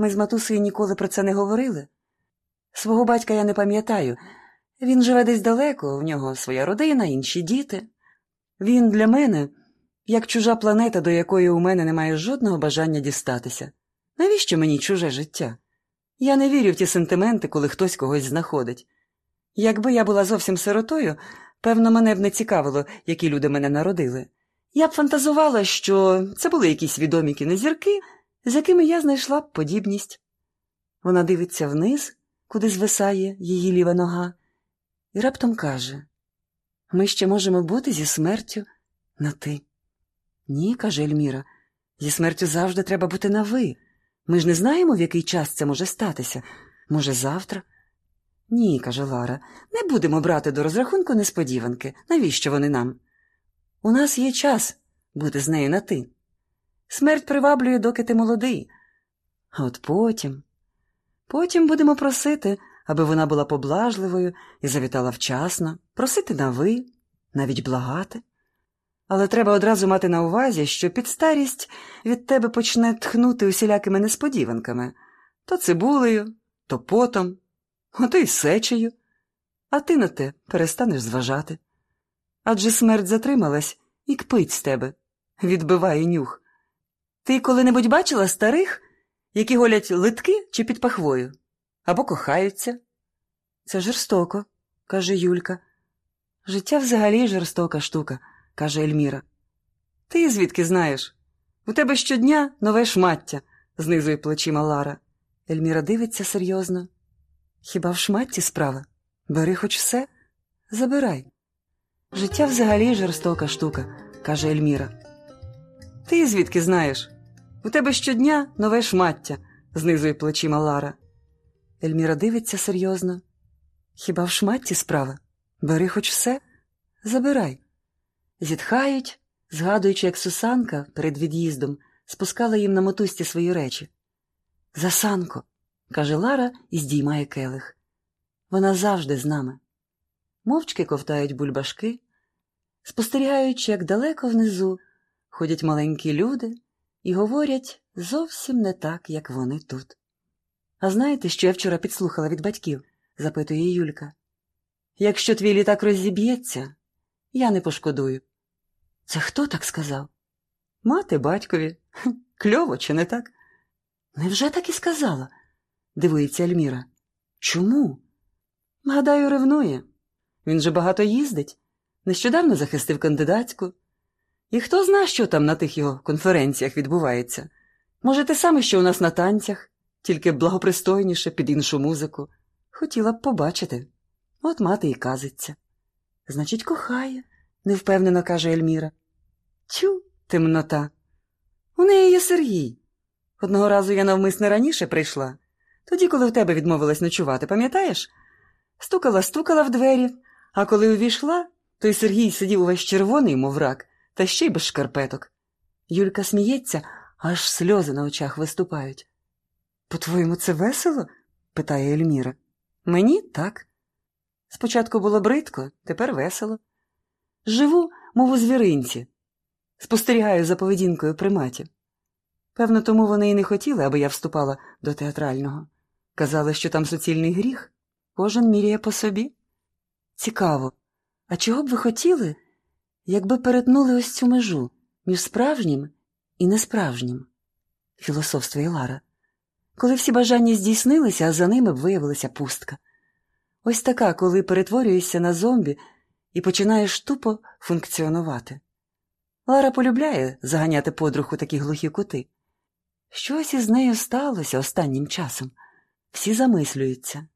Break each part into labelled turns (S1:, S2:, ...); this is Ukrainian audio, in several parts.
S1: Ми з матусею ніколи про це не говорили. Свого батька я не пам'ятаю. Він живе десь далеко, в нього своя родина, інші діти. Він для мене як чужа планета, до якої у мене немає жодного бажання дістатися. Навіщо мені чуже життя? Я не вірю в ті сентименти, коли хтось когось знаходить. Якби я була зовсім сиротою, певно, мене б не цікавило, які люди мене народили. Я б фантазувала, що це були якісь відомі кінозірки, з якими я знайшла б подібність. Вона дивиться вниз, куди звисає її ліва нога, і раптом каже ми ще можемо бути зі смертю на ти. Ні, каже Ельміра, зі смертю завжди треба бути на ви. Ми ж не знаємо, в який час це може статися. Може, завтра? Ні, каже Лара, не будемо брати до розрахунку несподіванки. Навіщо вони нам? У нас є час бути з нею на ти. Смерть приваблює, доки ти молодий. А от потім. Потім будемо просити, аби вона була поблажливою і завітала вчасно, просити на ви, навіть благати. Але треба одразу мати на увазі, що під старість від тебе почне тхнути усілякими несподіванками то цибулею, то потом, а то й сечею, а ти на те перестанеш зважати. Адже смерть затрималась і кпить з тебе, відбиває нюх. Ти коли-небудь бачила старих, які голять литки чи під пахвою, або кохаються? Це жорстоко, каже Юлька. Життя взагалі жорстока штука каже Ельміра. Ти звідки знаєш? У тебе щодня нове шмаття, знизує плечима Лара. Ельміра дивиться серйозно. Хіба в шматті справа? Бери хоч все, забирай. Життя взагалі жорстока штука, каже Ельміра. Ти звідки знаєш? У тебе щодня нове шмаття, знизує плечима Лара. Ельміра дивиться серйозно. Хіба в шматті справа? Бери хоч все, забирай. Зітхають, згадуючи, як Сусанка перед від'їздом спускала їм на мотузці свої речі. Засанко, каже Лара і здіймає келих. Вона завжди з нами. Мовчки ковтають бульбашки, спостерігаючи, як далеко внизу ходять маленькі люди і говорять зовсім не так, як вони тут. А знаєте, що я вчора підслухала від батьків? запитує Юлька. Якщо твій літак розіб'ється, я не пошкодую. Це хто так сказав? Мати батькові. Кльово, чи не так? Невже так і сказала? дивується Альміра. Чому? Гадаю, ревнує. Він же багато їздить. Нещодавно захистив кандидатську. І хто зна, що там на тих його конференціях відбувається? Може, те саме, що у нас на танцях, тільки благопристойніше під іншу музику. Хотіла б побачити. От мати і казиться. Значить, кохає, невпевнено каже Ельміра. Тю, темнота. У неї є Сергій. Одного разу я навмисне раніше прийшла, тоді, коли в тебе відмовилась ночувати, пам'ятаєш? Стукала, стукала в двері, а коли увійшла, той Сергій сидів увесь червоний, мов рак, та ще й без шкарпеток. Юлька сміється, аж сльози на очах виступають. По-твоєму, це весело? питає Ельміра. Мені так. Спочатку було бридко, тепер весело. Живу, мов у звіринці, спостерігаю за поведінкою приматів. Певно, тому вони і не хотіли, аби я вступала до театрального. Казали, що там суцільний гріх, кожен міряє по собі. Цікаво, а чого б ви хотіли, якби перетнули ось цю межу між справжнім і несправжнім? філософствує Лара. Коли всі бажання здійснилися, а за ними б виявилася пустка. Ось така, коли перетворюєшся на зомбі і починаєш тупо функціонувати. Лара полюбляє заганяти подруг у такі глухі кути. Щось із нею сталося останнім часом. Всі замислюються.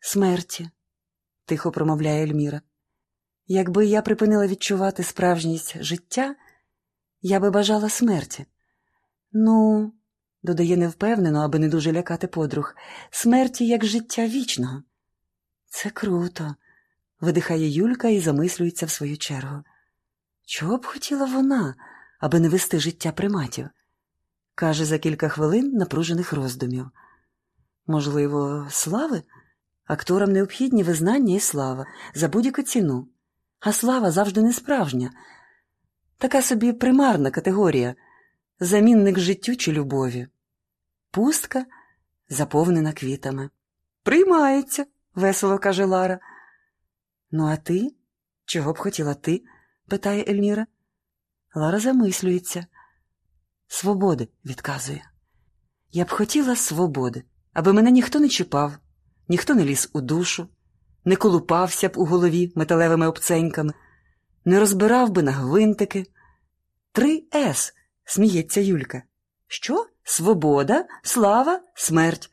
S1: Смерті, тихо промовляє Ельміра. Якби я припинила відчувати справжність життя, я би бажала смерті. Ну, додає невпевнено, аби не дуже лякати подруг, смерті як життя вічного. Це круто, видихає Юлька і замислюється в свою чергу. Чого б хотіла вона, аби не вести життя приматів? каже за кілька хвилин напружених роздумів. Можливо, слави? Акторам необхідні визнання і слава за будь-яку ціну, а слава завжди не справжня, така собі примарна категорія, замінник життю чи любові. пустка, заповнена квітами. Приймається, весело каже Лара. Ну, а ти? Чого б хотіла ти? питає Ельміра. Лара замислюється. Свободи, відказує. Я б хотіла свободи, аби мене ніхто не чіпав, ніхто не ліз у душу, не колупався б у голові металевими обценьками, не розбирав би на гвинтики. Три С, сміється Юлька. Що? Свобода, слава, смерть.